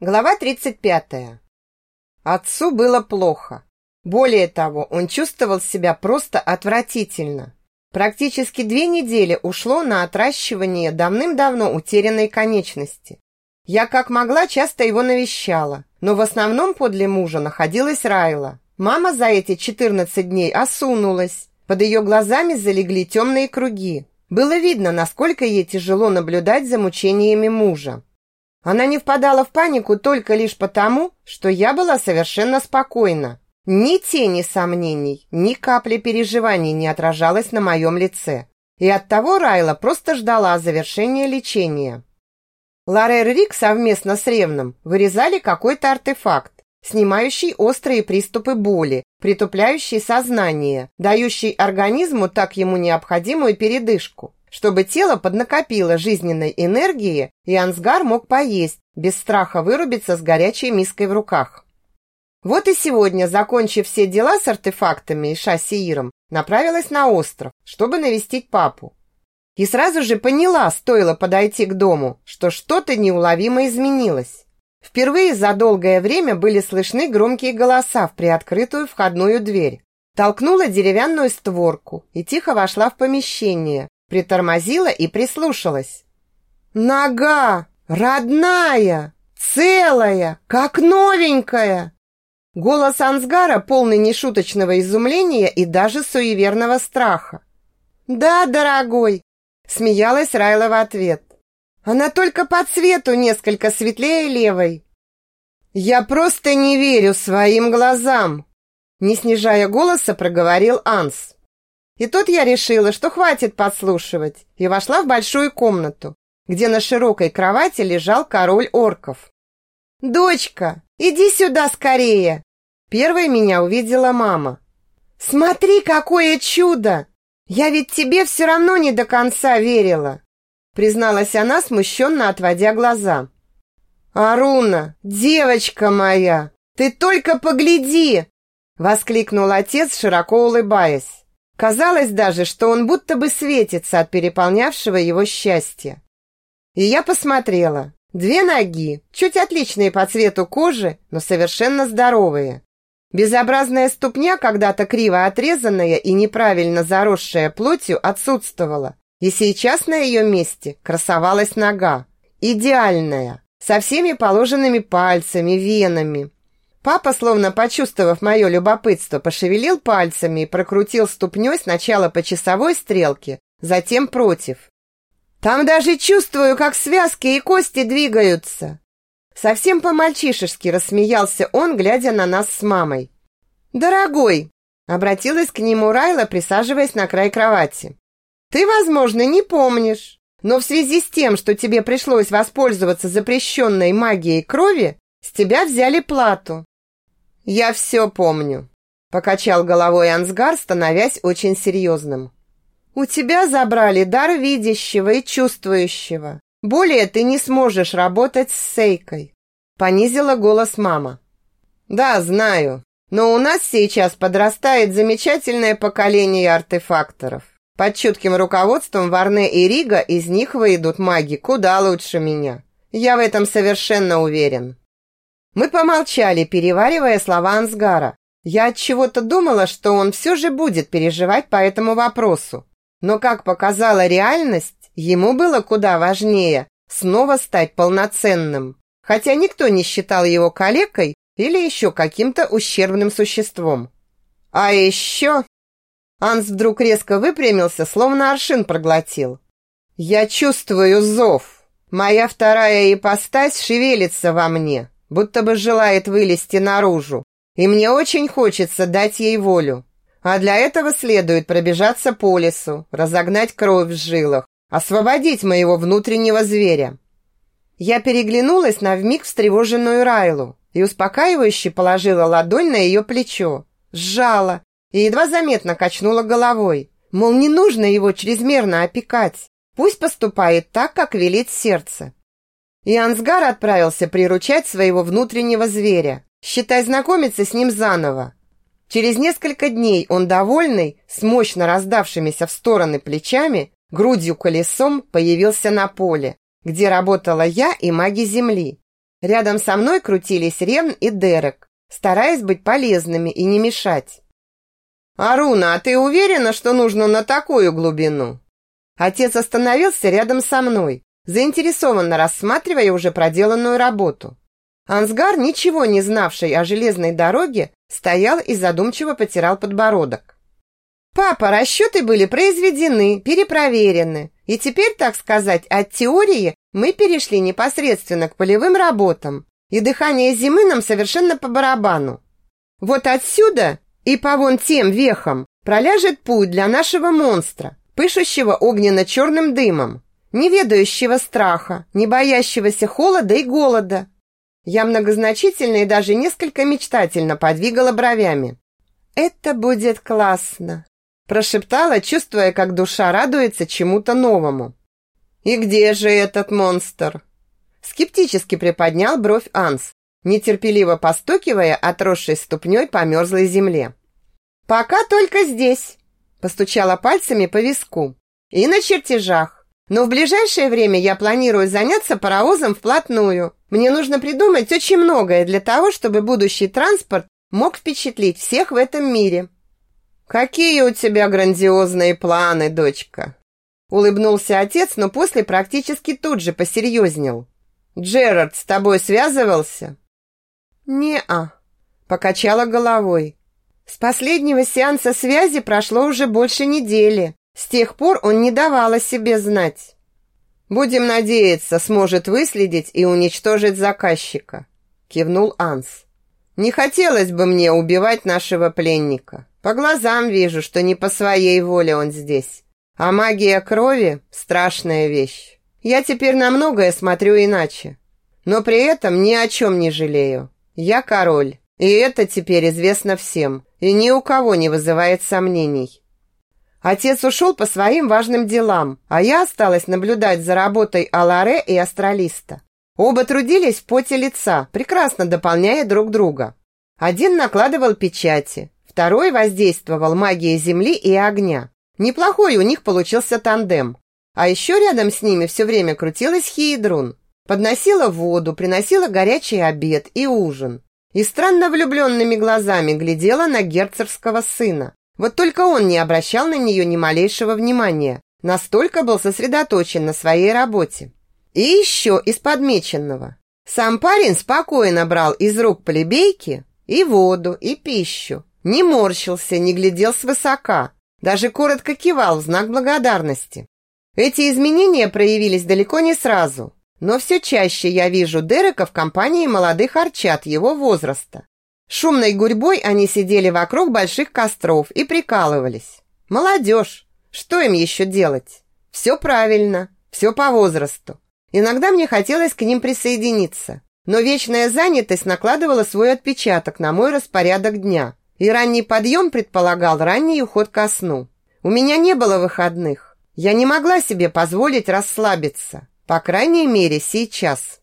Глава 35. Отцу было плохо. Более того, он чувствовал себя просто отвратительно. Практически две недели ушло на отращивание давным-давно утерянной конечности. Я как могла часто его навещала, но в основном подле мужа находилась Райла. Мама за эти 14 дней осунулась. Под ее глазами залегли темные круги. Было видно, насколько ей тяжело наблюдать за мучениями мужа. Она не впадала в панику только лишь потому, что я была совершенно спокойна. Ни тени сомнений, ни капли переживаний не отражалось на моем лице. И оттого Райла просто ждала завершения лечения. Ларер Рик совместно с Ревном вырезали какой-то артефакт, снимающий острые приступы боли, притупляющий сознание, дающий организму так ему необходимую передышку, чтобы тело поднакопило жизненной энергии и Ансгар мог поесть, без страха вырубиться с горячей миской в руках. Вот и сегодня, закончив все дела с артефактами и шассииром, направилась на остров, чтобы навестить папу. И сразу же поняла, стоило подойти к дому, что что-то неуловимо изменилось. Впервые за долгое время были слышны громкие голоса в приоткрытую входную дверь. Толкнула деревянную створку и тихо вошла в помещение, притормозила и прислушалась. «Нога! Родная! Целая! Как новенькая!» Голос Ансгара полный нешуточного изумления и даже суеверного страха. «Да, дорогой!» – смеялась Райла в ответ. Она только по цвету несколько светлее левой. Я просто не верю своим глазам, не снижая голоса, проговорил Анс. И тут я решила, что хватит подслушивать, и вошла в большую комнату, где на широкой кровати лежал король орков. «Дочка, иди сюда скорее!» Первой меня увидела мама. «Смотри, какое чудо! Я ведь тебе все равно не до конца верила призналась она, смущенно отводя глаза. «Аруна, девочка моя, ты только погляди!» воскликнул отец, широко улыбаясь. Казалось даже, что он будто бы светится от переполнявшего его счастья. И я посмотрела. Две ноги, чуть отличные по цвету кожи, но совершенно здоровые. Безобразная ступня, когда-то криво отрезанная и неправильно заросшая плотью, отсутствовала, и сейчас на ее месте красовалась нога. Идеальная, со всеми положенными пальцами, венами. Папа, словно почувствовав мое любопытство, пошевелил пальцами и прокрутил ступней сначала по часовой стрелке, затем против. «Там даже чувствую, как связки и кости двигаются!» Совсем по-мальчишески рассмеялся он, глядя на нас с мамой. «Дорогой!» — обратилась к нему Райла, присаживаясь на край кровати. Ты, возможно, не помнишь, но в связи с тем, что тебе пришлось воспользоваться запрещенной магией крови, с тебя взяли плату. Я все помню, покачал головой Ансгар, становясь очень серьезным. У тебя забрали дар видящего и чувствующего. Более ты не сможешь работать с Сейкой, понизила голос мама. Да, знаю, но у нас сейчас подрастает замечательное поколение артефакторов. Под чутким руководством Варне и Рига из них выйдут маги куда лучше меня. Я в этом совершенно уверен. Мы помолчали, переваривая слова Ансгара. Я от чего-то думала, что он все же будет переживать по этому вопросу. Но, как показала реальность, ему было куда важнее снова стать полноценным. Хотя никто не считал его калекой или еще каким-то ущербным существом. А еще Анс вдруг резко выпрямился, словно аршин проглотил. «Я чувствую зов. Моя вторая ипостась шевелится во мне, будто бы желает вылезти наружу, и мне очень хочется дать ей волю. А для этого следует пробежаться по лесу, разогнать кровь в жилах, освободить моего внутреннего зверя». Я переглянулась на вмиг встревоженную Райлу и успокаивающе положила ладонь на ее плечо, сжала и едва заметно качнула головой, мол, не нужно его чрезмерно опекать. Пусть поступает так, как велит сердце. И Ансгар отправился приручать своего внутреннего зверя, считай знакомиться с ним заново. Через несколько дней он довольный, с мощно раздавшимися в стороны плечами, грудью колесом появился на поле, где работала я и маги земли. Рядом со мной крутились Рен и Дерек, стараясь быть полезными и не мешать. «Аруна, а ты уверена, что нужно на такую глубину?» Отец остановился рядом со мной, заинтересованно рассматривая уже проделанную работу. Ансгар, ничего не знавший о железной дороге, стоял и задумчиво потирал подбородок. «Папа, расчеты были произведены, перепроверены, и теперь, так сказать, от теории мы перешли непосредственно к полевым работам, и дыхание зимы нам совершенно по барабану. Вот отсюда и по вон тем вехам проляжет путь для нашего монстра, пышущего огненно-черным дымом, не ведающего страха, не боящегося холода и голода. Я многозначительно и даже несколько мечтательно подвигала бровями. «Это будет классно!» Прошептала, чувствуя, как душа радуется чему-то новому. «И где же этот монстр?» Скептически приподнял бровь Анс, нетерпеливо постукивая отросшей ступней по мерзлой земле. «Пока только здесь», – постучала пальцами по виску. «И на чертежах. Но в ближайшее время я планирую заняться паровозом вплотную. Мне нужно придумать очень многое для того, чтобы будущий транспорт мог впечатлить всех в этом мире». «Какие у тебя грандиозные планы, дочка!» Улыбнулся отец, но после практически тут же посерьезнел. «Джерард с тобой связывался?» «Не-а», покачала головой. С последнего сеанса связи прошло уже больше недели. С тех пор он не давал о себе знать. Будем надеяться, сможет выследить и уничтожить заказчика, кивнул Анс. Не хотелось бы мне убивать нашего пленника. По глазам вижу, что не по своей воле он здесь. А магия крови страшная вещь. Я теперь на многое смотрю иначе. Но при этом ни о чем не жалею. Я король, и это теперь известно всем, и ни у кого не вызывает сомнений. Отец ушел по своим важным делам, а я осталась наблюдать за работой Аларе и Астралиста. Оба трудились в поте лица, прекрасно дополняя друг друга. Один накладывал печати, второй воздействовал магией земли и огня. Неплохой у них получился тандем. А еще рядом с ними все время крутилась Хиедрун. Подносила воду, приносила горячий обед и ужин. И странно влюбленными глазами глядела на герцогского сына. Вот только он не обращал на нее ни малейшего внимания. Настолько был сосредоточен на своей работе. И еще из подмеченного. Сам парень спокойно брал из рук плебейки и воду, и пищу. Не морщился, не глядел свысока. Даже коротко кивал в знак благодарности. Эти изменения проявились далеко не сразу. Но все чаще я вижу Дерека в компании молодых арчат его возраста. Шумной гурьбой они сидели вокруг больших костров и прикалывались. Молодежь! Что им еще делать? Все правильно, все по возрасту. Иногда мне хотелось к ним присоединиться, но вечная занятость накладывала свой отпечаток на мой распорядок дня, и ранний подъем предполагал ранний уход ко сну. У меня не было выходных. Я не могла себе позволить расслабиться. По крайней мере, сейчас.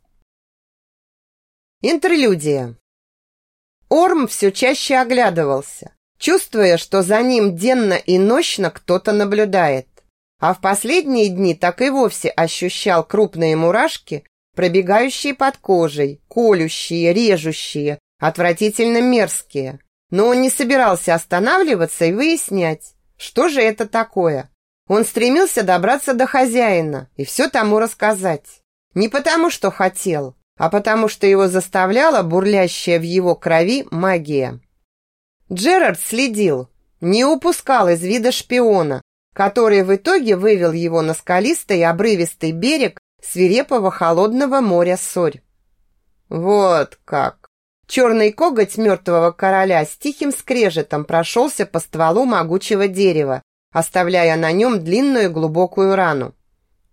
Интерлюдия. Орм все чаще оглядывался, чувствуя, что за ним денно и нощно кто-то наблюдает. А в последние дни так и вовсе ощущал крупные мурашки, пробегающие под кожей, колющие, режущие, отвратительно мерзкие. Но он не собирался останавливаться и выяснять, что же это такое. Он стремился добраться до хозяина и все тому рассказать. Не потому, что хотел, а потому, что его заставляла бурлящая в его крови магия. Джерард следил, не упускал из вида шпиона, который в итоге вывел его на скалистый обрывистый берег свирепого холодного моря Сорь. Вот как! Черный коготь мертвого короля с тихим скрежетом прошелся по стволу могучего дерева, оставляя на нем длинную глубокую рану.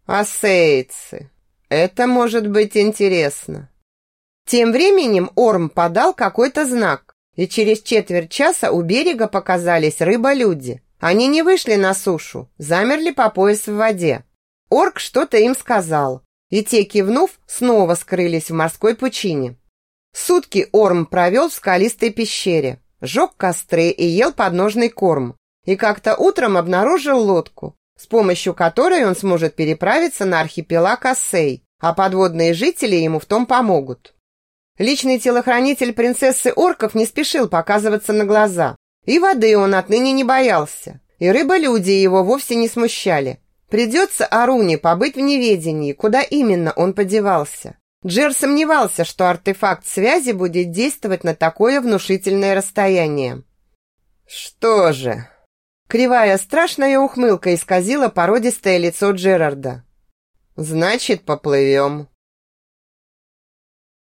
«Ассейцы! Это может быть интересно!» Тем временем Орм подал какой-то знак, и через четверть часа у берега показались рыба-люди. Они не вышли на сушу, замерли по пояс в воде. Орк что-то им сказал, и те, кивнув, снова скрылись в морской пучине. Сутки Орм провел в скалистой пещере, жег костры и ел подножный корм и как-то утром обнаружил лодку, с помощью которой он сможет переправиться на архипелаг Ассей, а подводные жители ему в том помогут. Личный телохранитель принцессы орков не спешил показываться на глаза. И воды он отныне не боялся. И рыба-люди его вовсе не смущали. Придется Аруне побыть в неведении, куда именно он подевался. Джер сомневался, что артефакт связи будет действовать на такое внушительное расстояние. «Что же?» Кривая страшная ухмылка исказила породистое лицо Джерарда. «Значит, поплывем».